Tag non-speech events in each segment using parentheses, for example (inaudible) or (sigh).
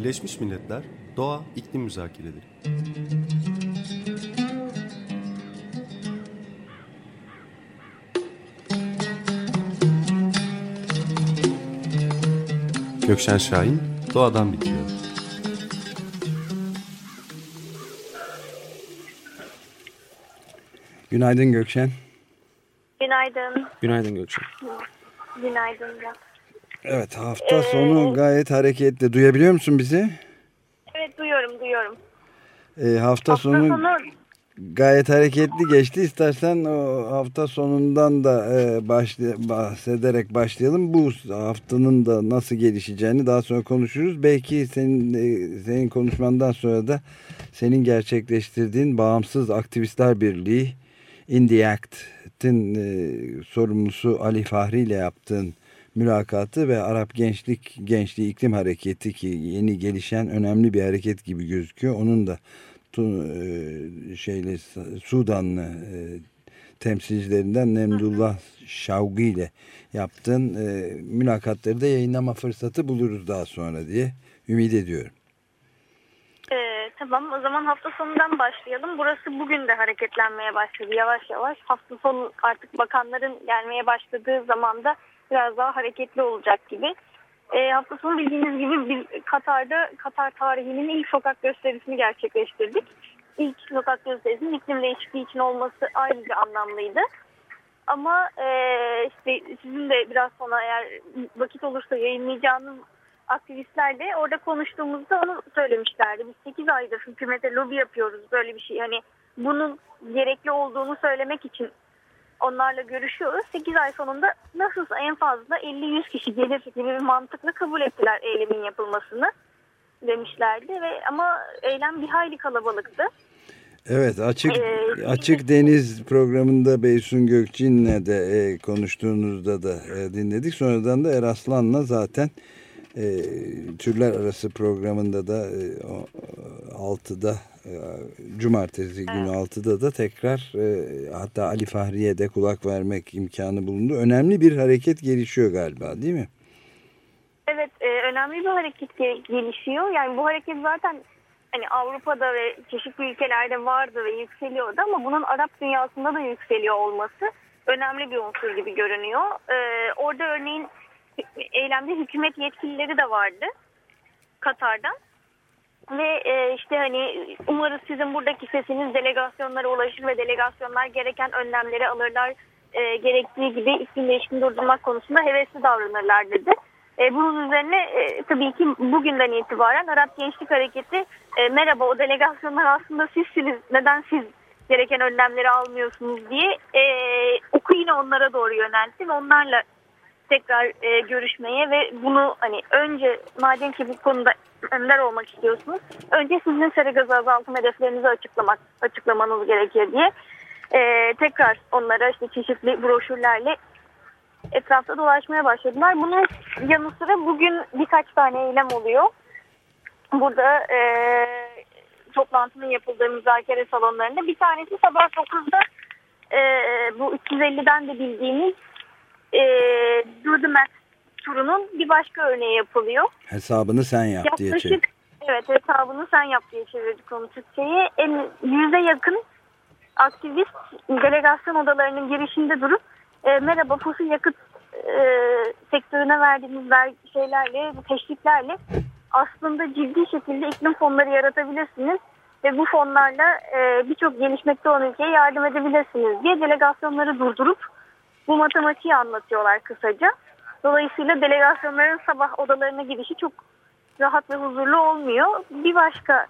Birleşmiş Milletler Doğa İklim Müzakereleri Gökşen Şahin Doğadan Bitiyor Günaydın Gökşen. Günaydın. Günaydın Gökşen. Günaydın. Evet hafta ee, sonu gayet hareketli. Duyabiliyor musun bizi? Evet duyuyorum duyuyorum. Ee, hafta, hafta sonu, sonu gayet hareketli geçti. İstersen o hafta sonundan da e, başlay bahsederek başlayalım. Bu haftanın da nasıl gelişeceğini daha sonra konuşuruz. Belki senin e, senin konuşmandan sonra da senin gerçekleştirdiğin Bağımsız Aktivistler Birliği In the Act'in e, sorumlusu Ali Fahri ile yaptığın mülakatı ve Arap Gençlik Gençliği İklim Hareketi ki yeni gelişen önemli bir hareket gibi gözüküyor. Onun da e, şeyle Sudanlı e, temsilcilerinden Nemdullah Şavgi ile yaptığın e, mülakatları da yayınlama fırsatı buluruz daha sonra diye ümit ediyorum. Ee, tamam o zaman hafta sonundan başlayalım. Burası bugün de hareketlenmeye başladı yavaş yavaş. Hafta sonu artık bakanların gelmeye başladığı zaman da biraz daha hareketli olacak gibi. E, hafta sonu bildiğiniz gibi bir Katar'da Katar tarihinin ilk sokak gösterisini gerçekleştirdik. İlk sokak gösterisinin iklim değişikliği için olması ayrıca anlamlıydı. Ama e, işte sizin de biraz sonra eğer vakit olursa yayınlayacağınız aktivistlerle orada konuştuğumuzda onu söylemişlerdi. Biz 8 aydır hükümete lobi yapıyoruz böyle bir şey. Hani bunun gerekli olduğunu söylemek için onlarla görüşüyoruz. 8 ay sonunda nasılsa en fazla 50-100 kişi gelir gibi bir mantıkla kabul ettiler eylemin yapılmasını demişlerdi ve ama eylem bir hayli kalabalıktı. Evet açık ee, açık deniz programında Beysun Gökçin'le de e, konuştuğunuzda da e, dinledik. Sonradan da Eraslan'la zaten e, türler arası programında da e, 6'da e, cumartesi günü evet. 6'da da tekrar e, hatta Ali Fahri'ye de kulak vermek imkanı bulundu. Önemli bir hareket gelişiyor galiba değil mi? Evet e, önemli bir hareket gelişiyor. Yani bu hareket zaten hani Avrupa'da ve çeşitli ülkelerde vardı ve yükseliyordu ama bunun Arap dünyasında da yükseliyor olması önemli bir unsur gibi görünüyor. Ee, orada örneğin eylemde hükümet yetkilileri de vardı Katar'dan. Ve e, hani umarız sizin buradaki sesiniz delegasyonlara ulaşır ve delegasyonlar gereken önlemleri alırlar. E, gerektiği gibi iklim değişikliğini durdurmak konusunda hevesli davranırlar dedi. E, bunun üzerine e, tabii ki bugünden itibaren Arap Gençlik Hareketi e, merhaba o delegasyonlar aslında sizsiniz neden siz gereken önlemleri almıyorsunuz diye e, oku onlara doğru yöneltti ve onlarla tekrar e, görüşmeye ve bunu hani önce madem ki bu konuda önder olmak istiyorsunuz önce sizin sera gazı azaltım hedeflerinizi açıklamak açıklamanız gerekir diye e, tekrar onlara işte çeşitli broşürlerle etrafta dolaşmaya başladılar. Bunun yanı sıra bugün birkaç tane eylem oluyor. Burada e, toplantının yapıldığı müzakere salonlarında bir tanesi sabah 9'da e, bu 350'den de bildiğimiz e, the Math turunun bir başka örneği yapılıyor. Hesabını sen yap Yaklaşık, diye çevir. Evet hesabını sen yap diye çevirdik onu Türkçe'ye. Yüze yakın aktivist delegasyon odalarının girişinde durup e, merhaba fosil yakıt e, sektörüne verdiğimiz ver, şeylerle, teşviklerle aslında ciddi şekilde iklim fonları yaratabilirsiniz ve bu fonlarla e, birçok gelişmekte olan ülkeye yardım edebilirsiniz diye delegasyonları durdurup bu matematiği anlatıyorlar kısaca. Dolayısıyla delegasyonların sabah odalarına girişi çok rahat ve huzurlu olmuyor. Bir başka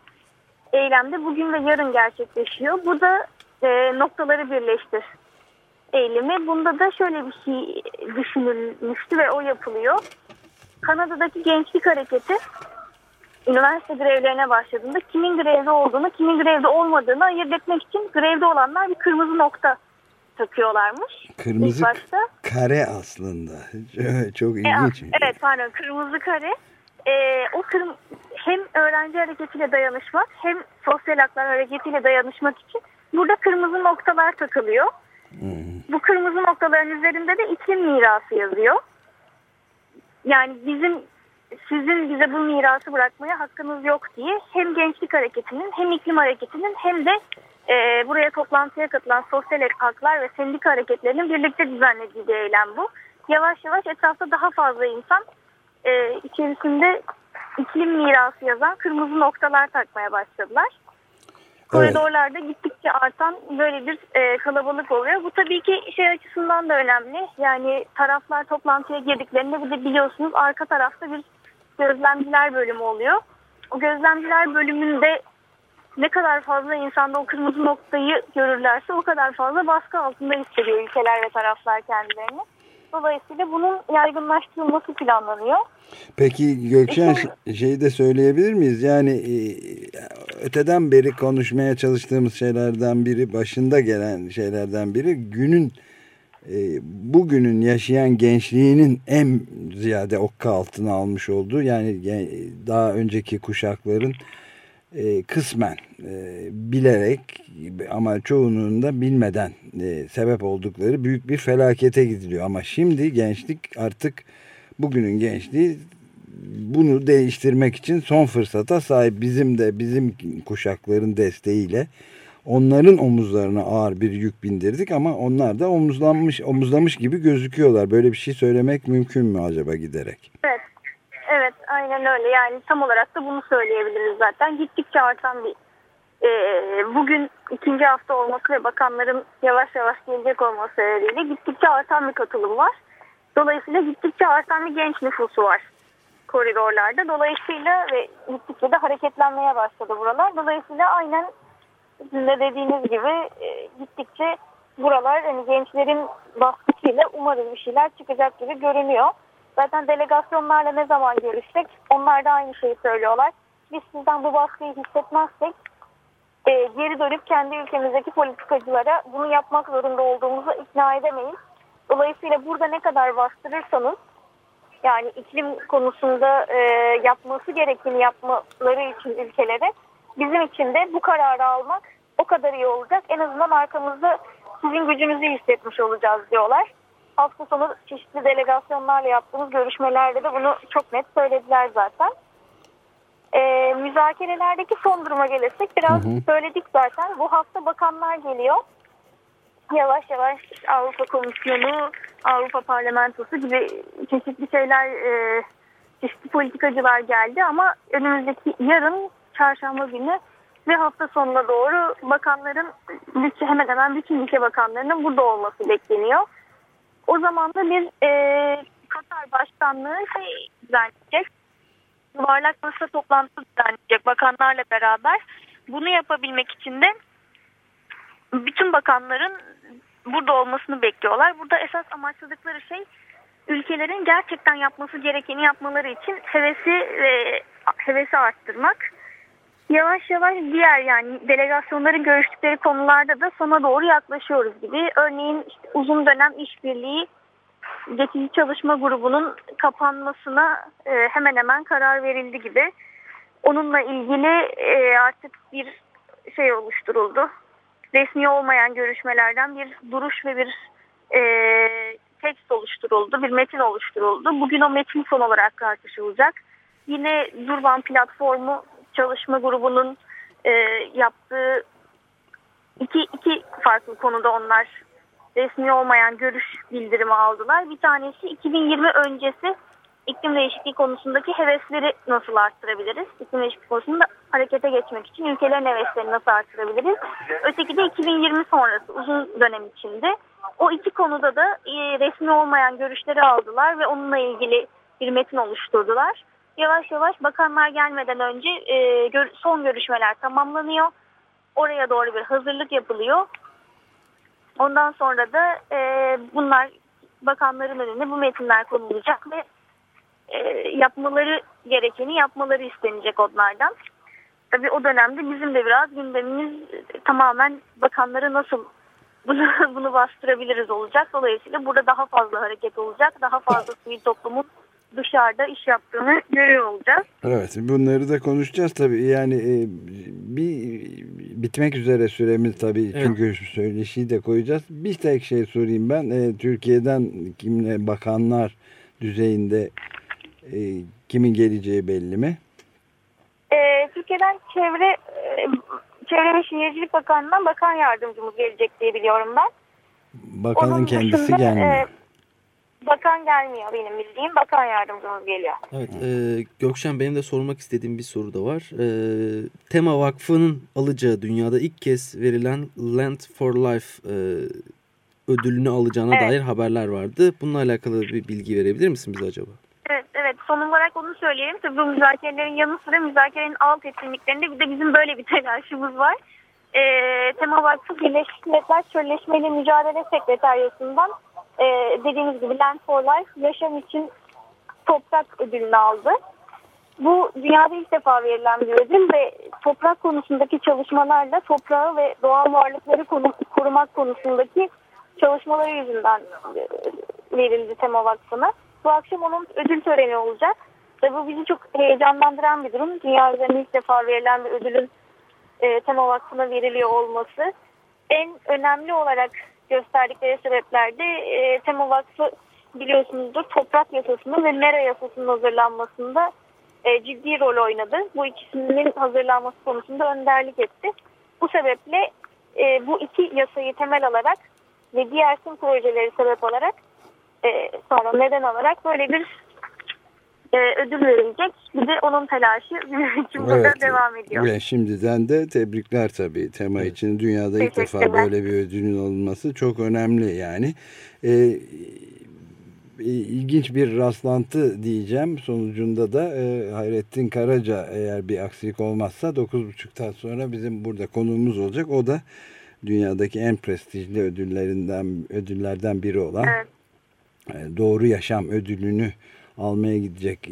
eylemde bugün ve yarın gerçekleşiyor. Bu da e, noktaları birleştir eylemi. Bunda da şöyle bir şey düşünülmüştü ve o yapılıyor. Kanada'daki gençlik hareketi üniversite grevlerine başladığında kimin grevde olduğunu, kimin grevde olmadığını ayırt etmek için grevde olanlar bir kırmızı nokta takıyorlarmış. Kırmızı kare aslında. (laughs) Çok e, ilginç. E, evet pardon kırmızı kare. E, o kırm hem öğrenci hareketiyle dayanışmak hem sosyal haklar hareketiyle dayanışmak için burada kırmızı noktalar takılıyor. Hmm. Bu kırmızı noktaların üzerinde de iklim mirası yazıyor. Yani bizim sizin bize bu mirası bırakmaya hakkınız yok diye hem gençlik hareketinin hem iklim hareketinin hem de e, buraya toplantıya katılan sosyal haklar ve sendika hareketlerinin birlikte düzenlediği bir eylem bu. Yavaş yavaş etrafta daha fazla insan e, içerisinde iklim mirası yazan kırmızı noktalar takmaya başladılar. Koridorlarda gittikçe artan böyle bir e, kalabalık oluyor. Bu tabii ki şey açısından da önemli. Yani taraflar toplantıya girdiklerinde bir de biliyorsunuz arka tarafta bir gözlemciler bölümü oluyor. O gözlemciler bölümünde ne kadar fazla insanda o kırmızı noktayı görürlerse o kadar fazla baskı altında hissediyor ülkeler ve taraflar kendilerini. Dolayısıyla bunun yaygınlaştırılması planlanıyor. Peki Gökçen e, şeyi de söyleyebilir miyiz? Yani e, öteden beri konuşmaya çalıştığımız şeylerden biri, başında gelen şeylerden biri günün e, bugünün yaşayan gençliğinin en ziyade okka altına almış olduğu yani daha önceki kuşakların e, kısmen e, bilerek ama çoğunun da bilmeden e, sebep oldukları büyük bir felakete gidiliyor. Ama şimdi gençlik artık bugünün gençliği bunu değiştirmek için son fırsata sahip bizim de bizim kuşakların desteğiyle onların omuzlarına ağır bir yük bindirdik ama onlar da omuzlanmış omuzlamış gibi gözüküyorlar. Böyle bir şey söylemek mümkün mü acaba giderek? Evet. Aynen öyle yani tam olarak da bunu söyleyebiliriz zaten. Gittikçe artan bir e, bugün ikinci hafta olması ve bakanların yavaş yavaş gelecek olması sebebiyle gittikçe artan bir katılım var. Dolayısıyla gittikçe artan bir genç nüfusu var koridorlarda. Dolayısıyla ve gittikçe de hareketlenmeye başladı buralar. Dolayısıyla aynen sizin de dediğiniz gibi e, gittikçe buralar hani gençlerin baskısıyla umarız bir şeyler çıkacak gibi görünüyor. Zaten delegasyonlarla ne zaman görüşsek onlar da aynı şeyi söylüyorlar. Biz sizden bu baskıyı hissetmezsek e, geri dönüp kendi ülkemizdeki politikacılara bunu yapmak zorunda olduğumuzu ikna edemeyiz. Dolayısıyla burada ne kadar bastırırsanız yani iklim konusunda e, yapması gerekeni yapmaları için ülkelere bizim için de bu kararı almak o kadar iyi olacak. En azından arkamızda sizin gücünüzü hissetmiş olacağız diyorlar. Hafta sonu çeşitli delegasyonlarla yaptığımız görüşmelerde de bunu çok net söylediler zaten. E, müzakerelerdeki son duruma gelirsek biraz hı hı. söyledik zaten. Bu hafta bakanlar geliyor. Yavaş yavaş Avrupa Komisyonu, Avrupa Parlamentosu gibi çeşitli şeyler, e, çeşitli politikacılar geldi ama önümüzdeki yarın çarşamba günü ve hafta sonuna doğru bakanların hemen hemen bütün ülke bakanlarının burada olması bekleniyor. O zaman da bir e, Katar Başkanlığı şey düzenleyecek. Yuvarlak masa toplantısı düzenleyecek bakanlarla beraber. Bunu yapabilmek için de bütün bakanların burada olmasını bekliyorlar. Burada esas amaçladıkları şey ülkelerin gerçekten yapması gerekeni yapmaları için hevesi ve hevesi arttırmak. Yavaş yavaş diğer yani delegasyonların görüştükleri konularda da sona doğru yaklaşıyoruz gibi. Örneğin işte uzun dönem işbirliği geçici çalışma grubunun kapanmasına e, hemen hemen karar verildi gibi. Onunla ilgili e, artık bir şey oluşturuldu. Resmi olmayan görüşmelerden bir duruş ve bir e, tekst oluşturuldu, bir metin oluşturuldu. Bugün o metin son olarak tartışılacak. Yine Durban platformu çalışma grubunun e, yaptığı iki, iki farklı konuda onlar resmi olmayan görüş bildirimi aldılar. Bir tanesi 2020 öncesi iklim değişikliği konusundaki hevesleri nasıl arttırabiliriz? İklim değişikliği konusunda harekete geçmek için ülkelerin heveslerini nasıl arttırabiliriz? Öteki de 2020 sonrası uzun dönem içinde. O iki konuda da e, resmi olmayan görüşleri aldılar ve onunla ilgili bir metin oluşturdular yavaş yavaş bakanlar gelmeden önce e, gör, son görüşmeler tamamlanıyor. Oraya doğru bir hazırlık yapılıyor. Ondan sonra da e, bunlar bakanların önüne bu metinler konulacak ve e, yapmaları gerekeni yapmaları istenecek onlardan. Tabii o dönemde bizim de biraz gündemimiz tamamen bakanları nasıl (laughs) bunu, bunu bastırabiliriz olacak. Dolayısıyla burada daha fazla hareket olacak. Daha fazla sivil toplumun dışarıda iş yaptığını görüyor olacağız. Evet bunları da konuşacağız tabii yani e, bir bitmek üzere süremiz tabii evet. çünkü söyleşiyi de koyacağız. Bir tek şey sorayım ben e, Türkiye'den kimle bakanlar düzeyinde e, Kimin geleceği belli mi? E, Türkiye'den çevre e, Çevre ve Şehircilik Bakanlığı'ndan bakan yardımcımız gelecek diye biliyorum ben. Bakanın Onun kendisi dışında, gelmiyor. e, bakan gelmiyor benim bildiğim. Bakan yardımcımız geliyor. Evet, e, Gökşen benim de sormak istediğim bir soru da var. E, Tema Vakfı'nın alacağı dünyada ilk kez verilen Land for Life e, ödülünü alacağına Evet. dair haberler vardı. Bununla alakalı bir bilgi verebilir misin bize acaba? Evet, evet. Son olarak onu söyleyelim. Tabii bu müzakerelerin yanı sıra müzakerenin alt etkinliklerinde bir de bizim böyle bir (laughs) telaşımız var. Ee, Tema Vakfı Birleşmiş Milletler Çölleşmeyle Mücadele Sekreteryası'ndan e, dediğimiz gibi Land for Life yaşam için toprak ödülünü aldı. Bu dünyada ilk defa verilen bir ödül ve toprak konusundaki çalışmalarla toprağı ve doğal varlıkları korumak konusundaki çalışmaları yüzünden e, verildi Tema Vakfı'na. Bu akşam onun ödül töreni olacak. Ve bu bizi çok heyecanlandıran bir durum. Dünya üzerinde ilk defa verilen bir ödülün e, Tema Vakfı'na veriliyor olması. En önemli olarak gösterdikleri sebeplerde e, Tema Vakfı biliyorsunuzdur toprak yasasının ve mera yasasının hazırlanmasında e, ciddi rol oynadı. Bu ikisinin hazırlanması konusunda önderlik etti. Bu sebeple e, bu iki yasayı temel alarak ve diğer tüm projeleri sebep olarak e, sonra neden alarak böyle bir e, ödül verilecek. Bir de onun telaşı bizim için burada Evet. devam ediyor. Ve şimdiden de tebrikler tabii tema için. Dünyada ilk defa böyle bir ödülün alınması çok önemli yani. Ee, ilginç bir rastlantı diyeceğim. Sonucunda da e, Hayrettin Karaca eğer bir aksilik olmazsa 9.30'dan sonra bizim burada konuğumuz olacak. O da dünyadaki en prestijli ödüllerinden ödüllerden biri olan Evet. e, Doğru Yaşam ödülünü almaya gidecek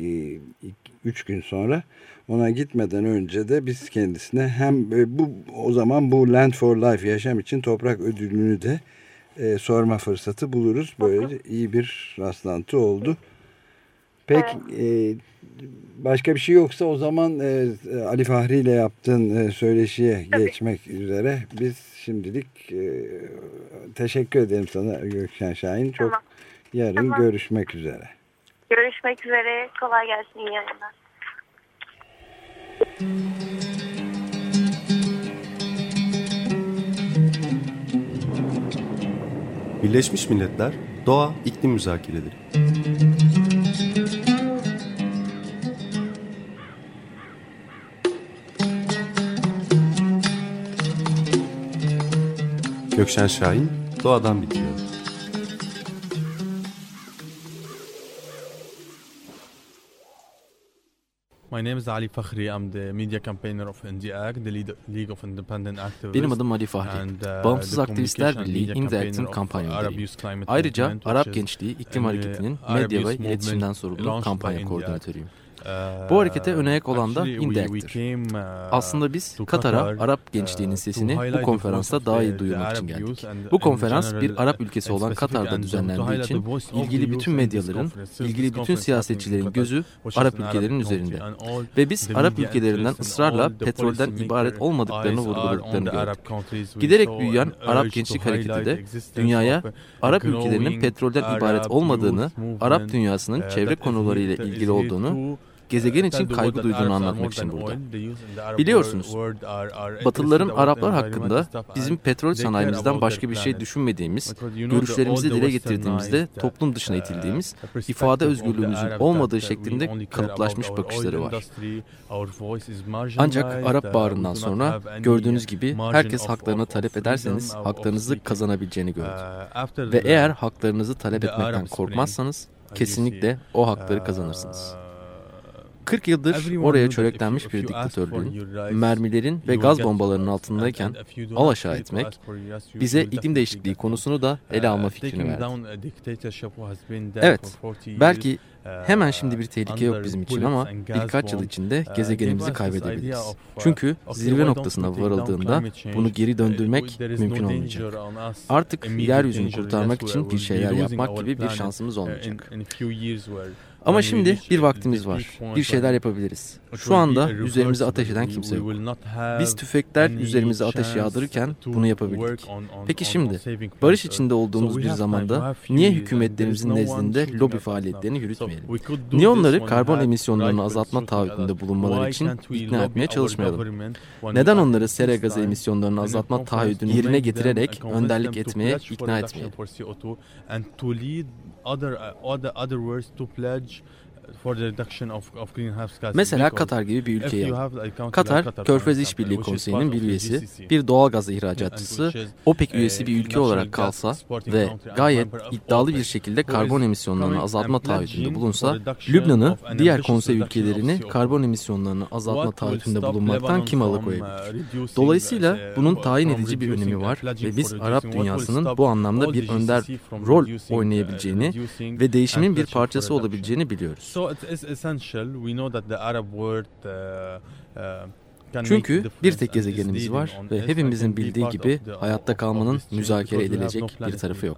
3 gün sonra. Ona gitmeden önce de biz kendisine hem e, bu o zaman bu Land for Life yaşam için toprak ödülünü de e, sorma fırsatı buluruz. Böyle iyi bir rastlantı oldu. Peki e, başka bir şey yoksa o zaman e, Ali Fahri ile yaptığın e, söyleşiye geçmek üzere biz şimdilik e, teşekkür ederim sana Gökşen Şahin. Çok Tamam. yarın Tamam. görüşmek üzere. Görüşmek üzere. Kolay gelsin. iyi yayınlar. Birleşmiş Milletler Doğa İklim Müzakereleri Gökşen Şahin Doğadan Bitiyor My name is Ali Fakhri. I'm the media campaigner of NDAC, the League of Independent Activists. Benim adım Ali Fahri. and, uh, Bağımsız the Aktivistler Birliği media Indirect'in campaigner of kampanya Arab lideriyim. Youth Climate Ayrıca Arap Gençliği İklim Hareketi'nin medya ve iletişimden sorumlu kampanya koordinatörüyüm. Uh, Bu harekete ön ayak olan da came, uh, Aslında biz Katar'a Arap gençliğinin sesini bu konferansta daha iyi duyurmak için geldik. Bu konferans bir Arap ülkesi olan Katar'da düzenlendiği için ilgili bütün medyaların, ilgili bütün siyasetçilerin gözü Arap an Arab ülkelerin country, üzerinde. Ve biz Arap ülkelerinden ısrarla petrolden ibaret olmadıklarını vurguladıklarını gördük. Giderek büyüyen Arap Gençlik Hareketi de dünyaya Arap ülkelerinin petrolden ibaret olmadığını, Arap dünyasının uh, çevre konularıyla ilgili olduğunu, gezegen için kaygı duyduğunu anlatmak için burada. Biliyorsunuz, Batılıların Araplar hakkında bizim petrol sanayimizden başka bir şey düşünmediğimiz, görüşlerimizi dile getirdiğimizde toplum dışına uh, itildiğimiz, ifade özgürlüğümüzün olmadığı şeklinde kalıplaşmış bakışları var. Ancak Arap uh, not sonra gördüğünüz gibi herkes haklarını talep ederseniz haklarınızı kazanabileceğini gördük. Uh, Ve eğer haklarınızı talep etmekten korkmazsanız kesinlikle o hakları kazanırsınız. 40 yıldır oraya çöreklenmiş bir diktatörlüğün mermilerin ve gaz bombalarının altındayken al aşağı etmek bize iklim değişikliği konusunu da ele Uh, alma fikrini verdi. Evet, for 40 years, belki uh, hemen şimdi bir tehlike yok bizim için ama birkaç yıl içinde uh, gezegenimizi kaybedebiliriz. Çünkü zirve noktasına varıldığında bunu geri döndürmek mümkün olmayacak. Artık yeryüzünü kurtarmak için bir şeyler yapmak gibi bir şansımız olmayacak. Ama şimdi bir vaktimiz var. Bir şeyler yapabiliriz. Şu anda üzerimize ateş eden kimse yok. Biz tüfekler üzerimize ateş yağdırırken bunu yapabildik. Peki şimdi barış içinde olduğumuz bir zamanda niye hükümetlerimizin nezdinde lobi faaliyetlerini yürütmeyelim? Niye onları karbon emisyonlarını azaltma taahhüdünde bulunmaları için ikna etmeye çalışmayalım? Neden onları sera gazı emisyonlarını azaltma taahhüdünü yerine getirerek önderlik etmeye ikna etmeyelim? much Mesela Katar gibi bir ülkeyi al. Katar, Körfez İşbirliği Konseyi'nin bir üyesi, bir doğal gaz ihracatçısı, OPEC üyesi bir ülke olarak kalsa ve gayet iddialı bir şekilde karbon emisyonlarını azaltma taahhüdünde bulunsa, Lübnan'ı, diğer konsey ülkelerini karbon emisyonlarını azaltma taahhüdünde bulunmaktan kim alıkoyabilir? Dolayısıyla bunun tayin edici bir önemi var ve biz Arap dünyasının bu anlamda bir önder rol oynayabileceğini ve değişimin bir parçası olabileceğini biliyoruz. Çünkü bir tek gezegenimiz var ve hepimizin bildiği gibi hayatta kalmanın müzakere edilecek bir tarafı yok.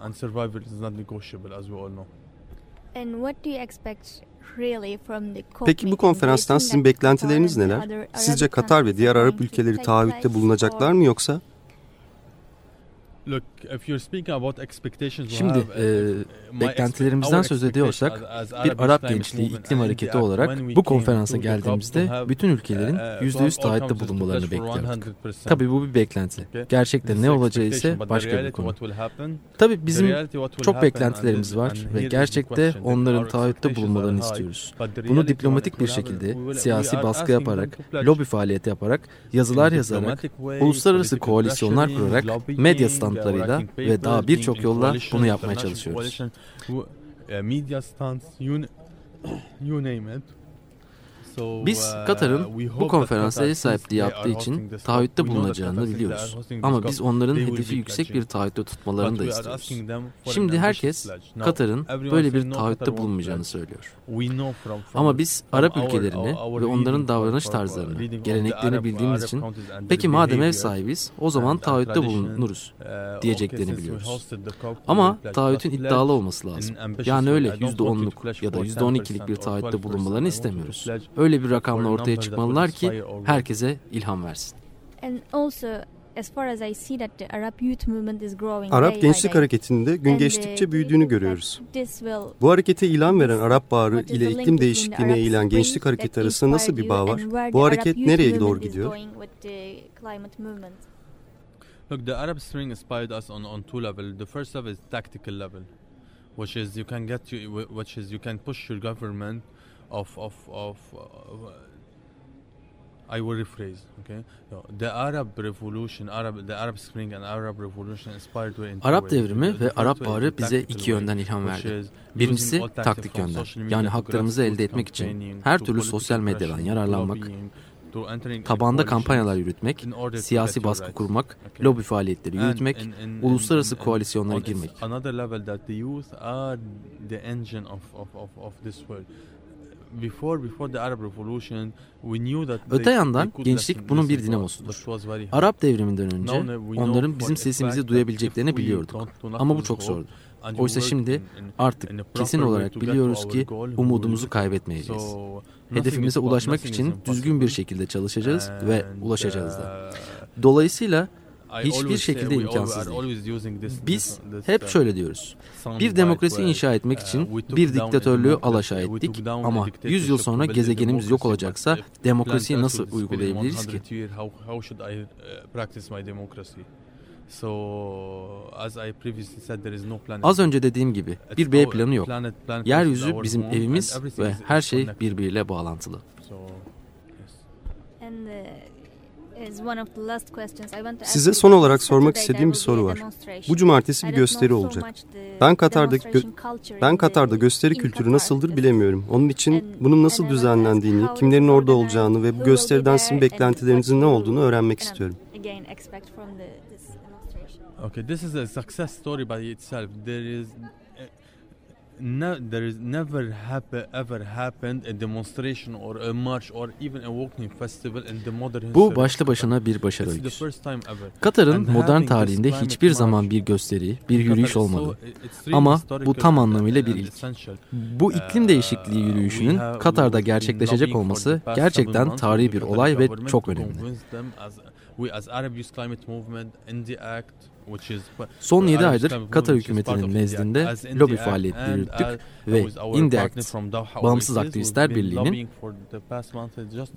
Peki bu konferanstan sizin beklentileriniz neler? Sizce Katar ve diğer Arap ülkeleri taahhütte bulunacaklar mı yoksa? Şimdi e, beklentilerimizden söz ediyorsak bir Arap gençliği iklim hareketi olarak bu konferansa geldiğimizde bütün ülkelerin %100 taahhütte bulunmalarını bekliyorduk. Tabii bu bir beklenti. Gerçekte ne olacağı ise başka bir konu. Tabii bizim çok beklentilerimiz var ve gerçekte onların taahhütte bulunmalarını istiyoruz. Bunu diplomatik bir şekilde siyasi baskı yaparak, lobi faaliyeti yaparak, yazılar yazarak, uluslararası koalisyonlar kurarak, medya standlarıyla ve daha birçok yolla bunu yapmaya çalışıyoruz. Biz Katar'ın bu konferansa ev sahipliği yaptığı için taahhütte bulunacağını biliyoruz. Ama biz onların hedefi yüksek bir taahhütte tutmalarını da istiyoruz. Şimdi herkes Katar'ın böyle bir taahhütte bulunmayacağını söylüyor. Ama biz Arap ülkelerini ve onların davranış tarzlarını, geleneklerini bildiğimiz için peki madem ev sahibiz o zaman taahhütte bulunuruz diyeceklerini biliyoruz. Ama taahhütün iddialı olması lazım. Yani öyle %10'luk ya da %12'lik bir taahhütte bulunmalarını istemiyoruz. Öyle bir rakamla ortaya çıkmalılar ki herkese ilham versin. Arap Gençlik Hareketi'nde gün geçtikçe büyüdüğünü görüyoruz. Bu harekete ilan veren Arap Baharı ile iklim değişikliğine eğilen gençlik hareketi arasında nasıl bir bağ var? Bu hareket nereye doğru gidiyor? Look, the Arab Spring inspired us on on two levels. The first level is tactical level, which is you can get you, which is you can push your government of of of uh, I will rephrase. Okay, the Arab Revolution, Arab, the Arab Spring and Arab Revolution inspired to Arap devrimi ve Arap Baharı bize iki yönden ilham verdi. Birincisi taktik yönden. Yani haklarımızı elde etmek için her türlü sosyal medyadan yararlanmak, tabanda kampanyalar yürütmek, siyasi baskı kurmak, lobi faaliyetleri yürütmek, uluslararası koalisyonlara girmek. Öte yandan gençlik bunun bir dinamosudur. Arap devriminden önce onların bizim sesimizi duyabileceklerini biliyorduk. Ama bu çok zordu. Oysa şimdi artık kesin olarak biliyoruz ki umudumuzu kaybetmeyeceğiz. Hedefimize ulaşmak için düzgün bir şekilde çalışacağız ve ulaşacağız da. Dolayısıyla hiçbir şekilde imkansız değil. Biz hep şöyle diyoruz. Bir demokrasi inşa etmek için bir diktatörlüğü alaşağı ettik ama 100 yıl sonra gezegenimiz yok olacaksa demokrasiyi nasıl uygulayabiliriz ki? Az önce dediğim gibi bir B planı yok. Yeryüzü bizim evimiz ve her şey birbiriyle bağlantılı. Size son olarak sormak istediğim bir soru var. Bu cumartesi bir gösteri olacak. Ben Katar'da gö ben Katar'da gösteri kültürü nasıldır bilemiyorum. Onun için bunun nasıl düzenlendiğini, kimlerin orada olacağını ve bu gösteriden sizin beklentilerinizin ne olduğunu öğrenmek istiyorum. Okay, this is a success story by itself. There is no, there is never happen, ever happened a demonstration or a march or even a walking festival in the modern Bu başlı başına bir başarı öyküsü. Katar'ın modern tarihinde hiçbir zaman bir gösteri, bir yürüyüş olmadı. Ama bu tam anlamıyla bir ilk. Bu iklim değişikliği yürüyüşünün Katar'da gerçekleşecek olması gerçekten tarihi bir olay ve çok önemli. Son 7 aydır Katar hükümetinin nezdinde lobi faaliyetleri yürüttük ve Indiact, Bağımsız Aktivistler Birliği'nin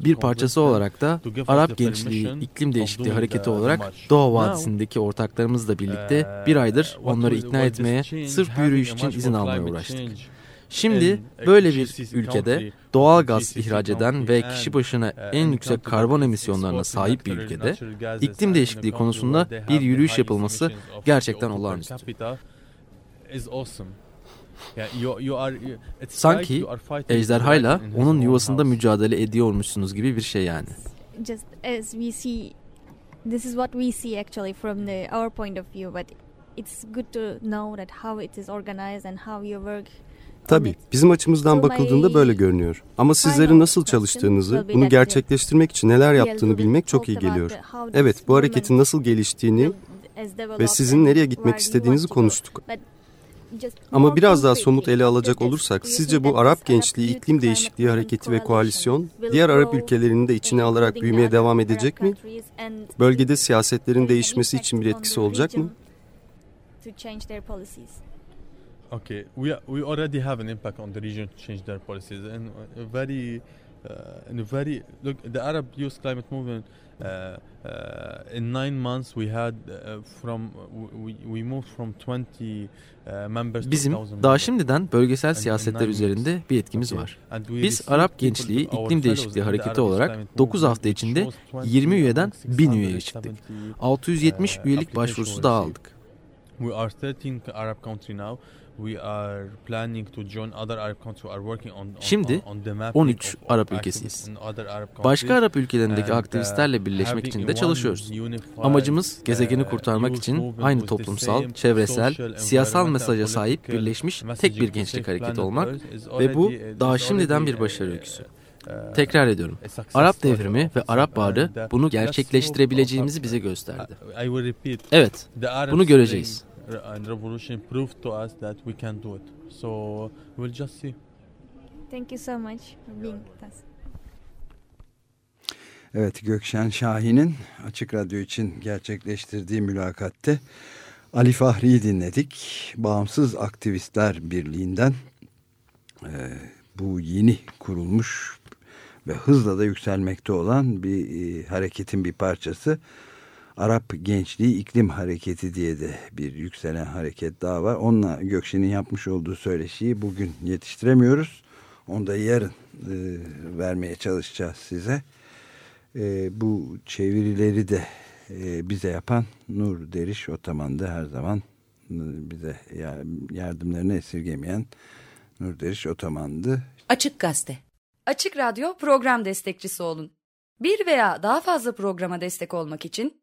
bir parçası olarak da Arap Gençliği İklim Değişikliği Hareketi olarak Doğa Vadisi'ndeki ortaklarımızla birlikte bir aydır onları ikna etmeye sırf yürüyüş için izin almaya uğraştık. Şimdi böyle bir ülkede doğal gaz ihraç eden ve kişi başına en yüksek karbon emisyonlarına sahip bir ülkede iklim değişikliği konusunda bir yürüyüş yapılması gerçekten olağanüstü. Sanki ejderhayla onun yuvasında mücadele ediyormuşsunuz gibi bir şey yani. Just as we see this is what we see actually from the our point of view but it's good to know that how it is organized and how you work Tabii bizim açımızdan bakıldığında böyle görünüyor. Ama sizlerin nasıl çalıştığınızı, bunu gerçekleştirmek için neler yaptığını bilmek çok iyi geliyor. Evet bu hareketin nasıl geliştiğini ve sizin nereye gitmek istediğinizi konuştuk. Ama biraz daha somut ele alacak olursak sizce bu Arap gençliği iklim değişikliği hareketi ve koalisyon diğer Arap ülkelerini de içine alarak büyümeye devam edecek mi? Bölgede siyasetlerin değişmesi için bir etkisi olacak mı? Okay, we we already have an impact on the region to change their policies, and a very, uh, in a very look the Arab Youth Climate Movement. Uh, uh, in nine months we had uh, from we, we moved from 20 uh, members Bizim daha şimdiden bölgesel siyasetler üzerinde bir etkimiz var. Biz Arap Gençliği İklim Değişikliği Hareketi olarak 9 hafta içinde 20 üyeden 1000 üyeye çıktık. 670 üyelik başvurusu daha aldık. We are 13 Arab country now. Şimdi 13 Arap ülkesiyiz. Başka Arap ülkelerindeki uh, aktivistlerle birleşmek için de çalışıyoruz. Amacımız uh, gezegeni kurtarmak için aynı toplumsal, çevresel, siyasal mesaja sahip birleşmiş tek bir gençlik hareketi olmak ve bu daha şimdiden bir başarı öyküsü. Uh, Tekrar ediyorum. Arap devrimi ve Arap Baharı bunu gerçekleştirebileceğimizi bize gösterdi. Evet, bunu göreceğiz and revolution proved to us that we can do it. So we'll just see. Thank you so much for being with us. Evet Gökşen Şahin'in Açık Radyo için gerçekleştirdiği mülakatte Ali Fahri'yi dinledik. Bağımsız Aktivistler Birliği'nden e, bu yeni kurulmuş ve hızla da yükselmekte olan bir e, hareketin bir parçası. Arap Gençliği İklim Hareketi diye de bir yükselen hareket daha var. Onunla Gökşen'in yapmış olduğu söyleşiyi bugün yetiştiremiyoruz. Onu da yarın e, vermeye çalışacağız size. E, bu çevirileri de e, bize yapan Nur Deriş Otaman'da her zaman e, bize yardımlarını esirgemeyen Nur Deriş Otaman'dı. Açık Gazete Açık Radyo program destekçisi olun. Bir veya daha fazla programa destek olmak için